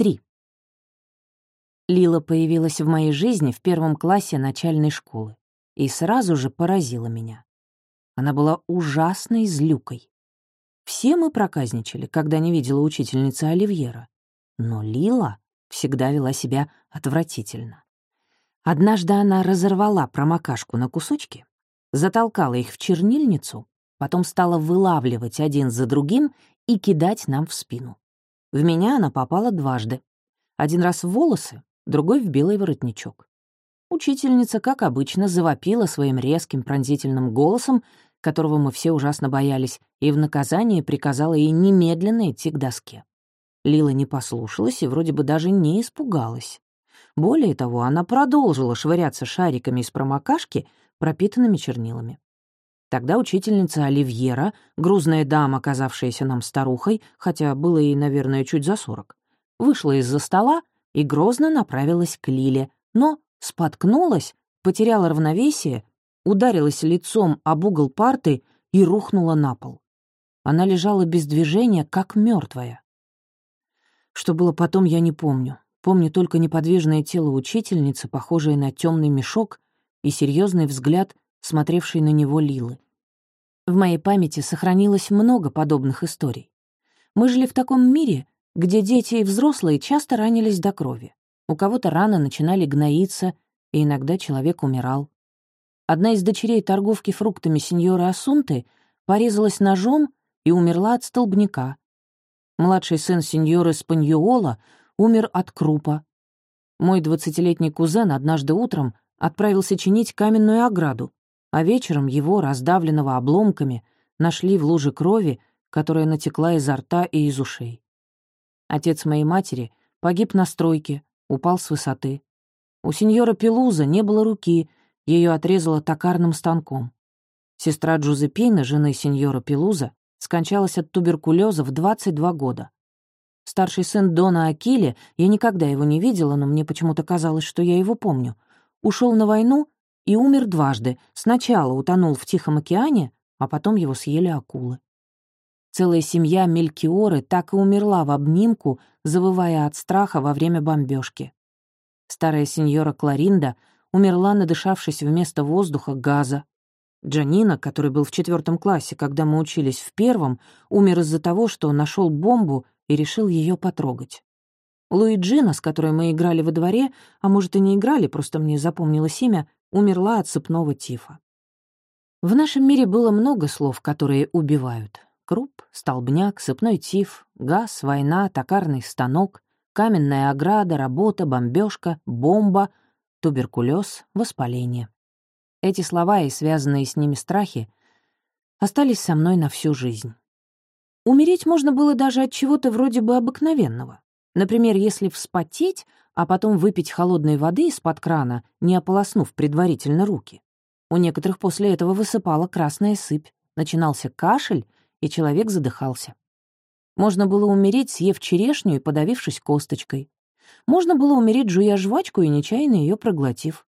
3. Лила появилась в моей жизни в первом классе начальной школы и сразу же поразила меня. Она была ужасной злюкой. Все мы проказничали, когда не видела учительница Оливьера. Но Лила всегда вела себя отвратительно. Однажды она разорвала промокашку на кусочки, затолкала их в чернильницу, потом стала вылавливать один за другим и кидать нам в спину. В меня она попала дважды. Один раз в волосы, другой — в белый воротничок. Учительница, как обычно, завопила своим резким пронзительным голосом, которого мы все ужасно боялись, и в наказание приказала ей немедленно идти к доске. Лила не послушалась и вроде бы даже не испугалась. Более того, она продолжила швыряться шариками из промокашки, пропитанными чернилами. Тогда учительница Оливьера, грузная дама, оказавшаяся нам старухой, хотя было ей, наверное, чуть за сорок, вышла из-за стола и грозно направилась к Лиле, но споткнулась, потеряла равновесие, ударилась лицом об угол парты и рухнула на пол. Она лежала без движения, как мертвая. Что было потом, я не помню. Помню только неподвижное тело учительницы, похожее на темный мешок, и серьезный взгляд, смотревший на него Лилы. В моей памяти сохранилось много подобных историй. Мы жили в таком мире, где дети и взрослые часто ранились до крови. У кого-то раны начинали гноиться, и иногда человек умирал. Одна из дочерей торговки фруктами сеньора Асунты порезалась ножом и умерла от столбняка. Младший сын сеньоры Спаньола умер от крупа. Мой двадцатилетний кузен однажды утром отправился чинить каменную ограду, а вечером его, раздавленного обломками, нашли в луже крови, которая натекла изо рта и из ушей. Отец моей матери погиб на стройке, упал с высоты. У сеньора Пелуза не было руки, ее отрезало токарным станком. Сестра Джузепина, жены сеньора Пелуза, скончалась от туберкулеза в 22 года. Старший сын Дона Акили, я никогда его не видела, но мне почему-то казалось, что я его помню, ушел на войну и умер дважды. Сначала утонул в Тихом океане, а потом его съели акулы. Целая семья Мелькиоры так и умерла в обнимку, завывая от страха во время бомбежки. Старая сеньора Кларинда умерла, надышавшись вместо воздуха газа. Джанина, который был в четвертом классе, когда мы учились в первом, умер из-за того, что нашел бомбу и решил ее потрогать. Луиджина, с которой мы играли во дворе, а может и не играли, просто мне запомнилось имя, умерла от сыпного тифа. В нашем мире было много слов, которые убивают. Круп, столбняк, сыпной тиф, газ, война, токарный станок, каменная ограда, работа, бомбежка, бомба, туберкулез, воспаление. Эти слова и связанные с ними страхи остались со мной на всю жизнь. Умереть можно было даже от чего-то вроде бы обыкновенного. Например, если вспотеть, а потом выпить холодной воды из-под крана, не ополоснув предварительно руки. У некоторых после этого высыпала красная сыпь, начинался кашель, и человек задыхался. Можно было умереть, съев черешню и подавившись косточкой. Можно было умереть, жуя жвачку и нечаянно ее проглотив.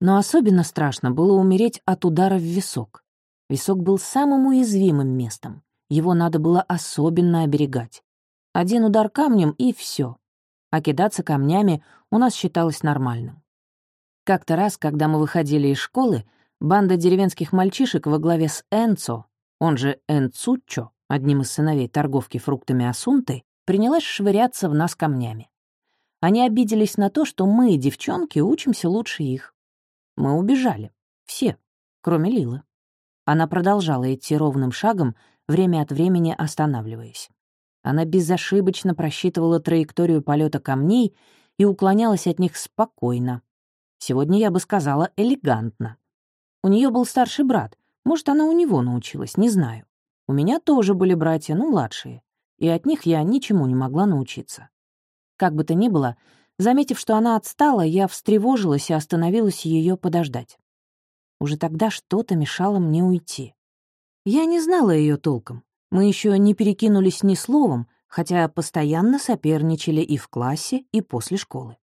Но особенно страшно было умереть от удара в висок. Висок был самым уязвимым местом. Его надо было особенно оберегать. Один удар камнем — и все. А кидаться камнями у нас считалось нормальным. Как-то раз, когда мы выходили из школы, банда деревенских мальчишек во главе с Энцо, он же Энцуччо, одним из сыновей торговки фруктами Асунты, принялась швыряться в нас камнями. Они обиделись на то, что мы, девчонки, учимся лучше их. Мы убежали. Все, кроме Лилы. Она продолжала идти ровным шагом, время от времени останавливаясь. Она безошибочно просчитывала траекторию полета камней и уклонялась от них спокойно. Сегодня я бы сказала элегантно. У нее был старший брат, может, она у него научилась, не знаю. У меня тоже были братья, ну, младшие, и от них я ничему не могла научиться. Как бы то ни было, заметив, что она отстала, я встревожилась и остановилась ее подождать. Уже тогда что-то мешало мне уйти. Я не знала ее толком. Мы еще не перекинулись ни словом, хотя постоянно соперничали и в классе, и после школы.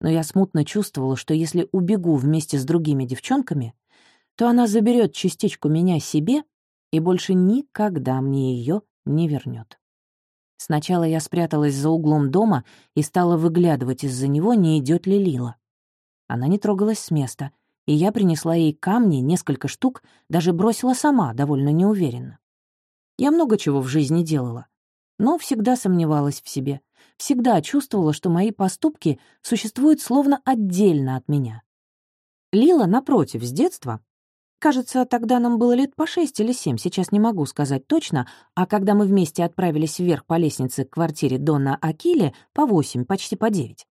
Но я смутно чувствовала, что если убегу вместе с другими девчонками, то она заберет частичку меня себе и больше никогда мне ее не вернет. Сначала я спряталась за углом дома и стала выглядывать из-за него, не идет ли Лила. Она не трогалась с места, и я принесла ей камни, несколько штук, даже бросила сама, довольно неуверенно. Я много чего в жизни делала, но всегда сомневалась в себе, всегда чувствовала, что мои поступки существуют словно отдельно от меня. Лила, напротив, с детства Кажется, тогда нам было лет по шесть или семь, сейчас не могу сказать точно, а когда мы вместе отправились вверх по лестнице к квартире Дона Акиле, по восемь, почти по девять.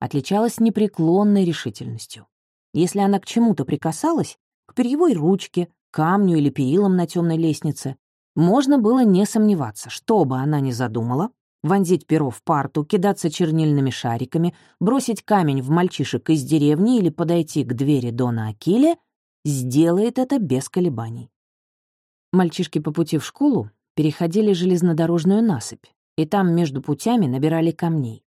Отличалась непреклонной решительностью. Если она к чему-то прикасалась, к перьевой ручке, камню или перилам на темной лестнице, можно было не сомневаться, что бы она ни задумала, вонзить перо в парту, кидаться чернильными шариками, бросить камень в мальчишек из деревни или подойти к двери Дона Акиле — сделает это без колебаний. Мальчишки по пути в школу переходили железнодорожную насыпь, и там между путями набирали камней.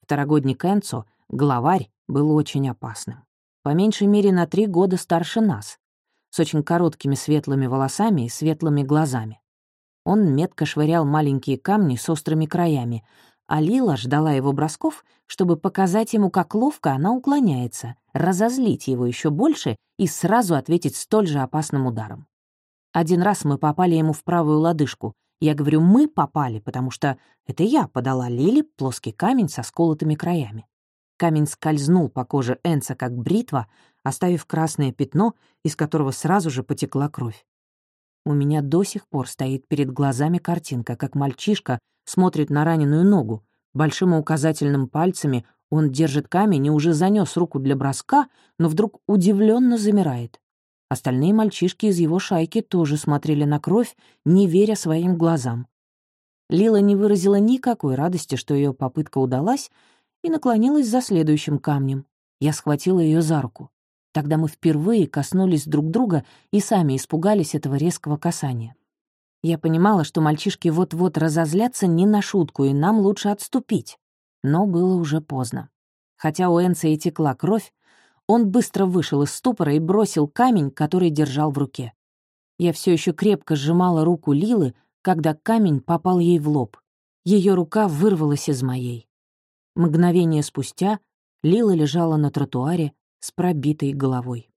Второгодник Энцо, главарь, был очень опасным. По меньшей мере на три года старше нас, с очень короткими светлыми волосами и светлыми глазами. Он метко швырял маленькие камни с острыми краями, а Лила ждала его бросков, чтобы показать ему, как ловко она уклоняется, разозлить его еще больше и сразу ответить столь же опасным ударом. Один раз мы попали ему в правую лодыжку. Я говорю «мы попали», потому что это я подала Лиле плоский камень со сколотыми краями. Камень скользнул по коже Энца как бритва, оставив красное пятно, из которого сразу же потекла кровь. У меня до сих пор стоит перед глазами картинка, как мальчишка смотрит на раненую ногу. Большим и указательным пальцами он держит камень и уже занес руку для броска, но вдруг удивленно замирает. Остальные мальчишки из его шайки тоже смотрели на кровь, не веря своим глазам. Лила не выразила никакой радости, что ее попытка удалась, и наклонилась за следующим камнем. Я схватила ее за руку. Тогда мы впервые коснулись друг друга и сами испугались этого резкого касания. Я понимала, что мальчишки вот-вот разозлятся не на шутку, и нам лучше отступить. Но было уже поздно. Хотя у Энса и текла кровь, он быстро вышел из ступора и бросил камень, который держал в руке. Я все еще крепко сжимала руку Лилы, когда камень попал ей в лоб. Ее рука вырвалась из моей. Мгновение спустя Лила лежала на тротуаре с пробитой головой.